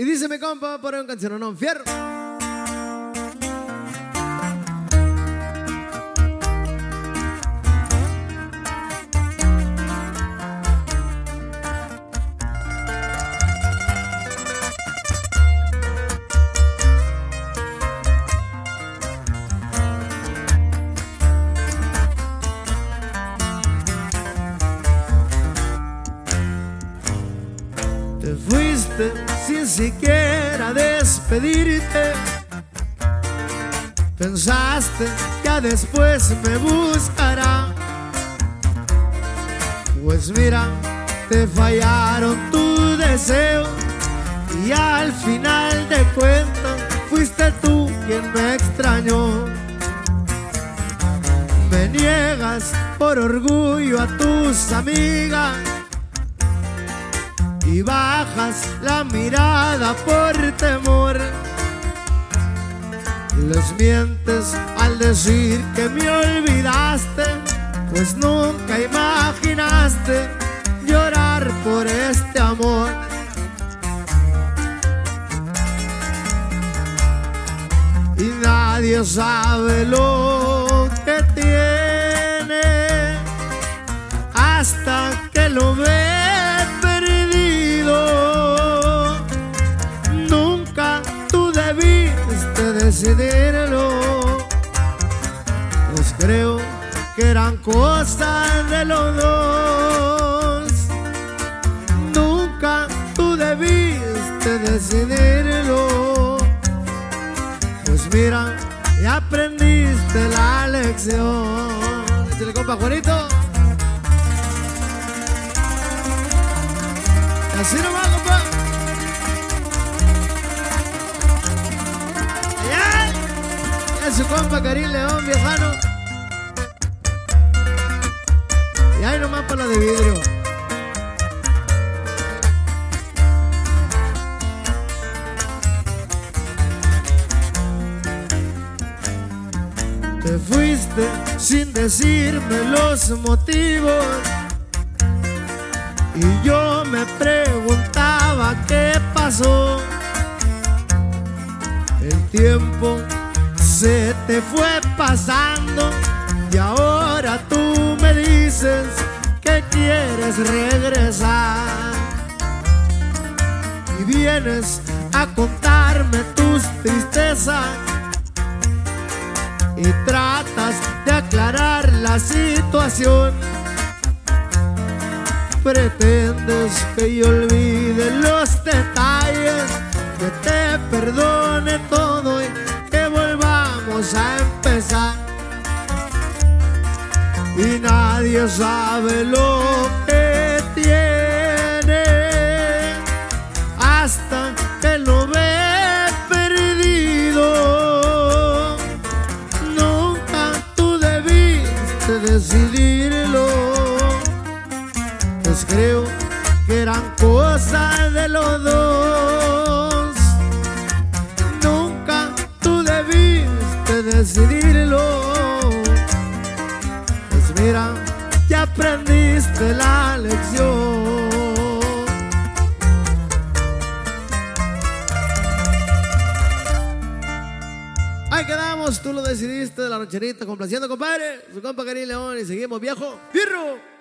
Y dice mi compa, por un canción, no, fierro. Fuiste sin siquiera despedirte. Pensaste que después me buscará. Pues mira, te fallaron tu deseo. Y al final de cuentas fuiste tú quien me extrañó. Me niegas por orgullo a tus amigas y bajas la mirada por temor. Les mientes al decir que me olvidaste, pues nunca imaginaste llorar por este amor. Y nadie sabe lo decidirlo. Pues creo que eran cosas de los dos. Nunca tú debiste decidirlo. Pues mira, ya aprendiste la lección. Échale, compa Juanito. Así nomás, ya su compa Karim León, viejano. Y ahí nomás para la de vidrio. Te fuiste sin decirme los motivos. Y yo me preguntaba qué pasó. El tiempo se te fue pasando y ahora tú me dices que quieres regresar. Y vienes a contarme tus tristezas y tratas de aclarar la situación. Pretendes que yo olvide los detalles, que te perdone todo a empezar. Y nadie sabe lo que tiene hasta que lo ve perdido. Nunca tú debiste decidirlo pues creo que eran cosas de los dos. Decidirlo. Pues mira, ya aprendiste la lección. Ahí quedamos, tú lo decidiste de la rancherita, complaciendo, compadre. Su compa Karim León y seguimos, viejo. ¡Fierro!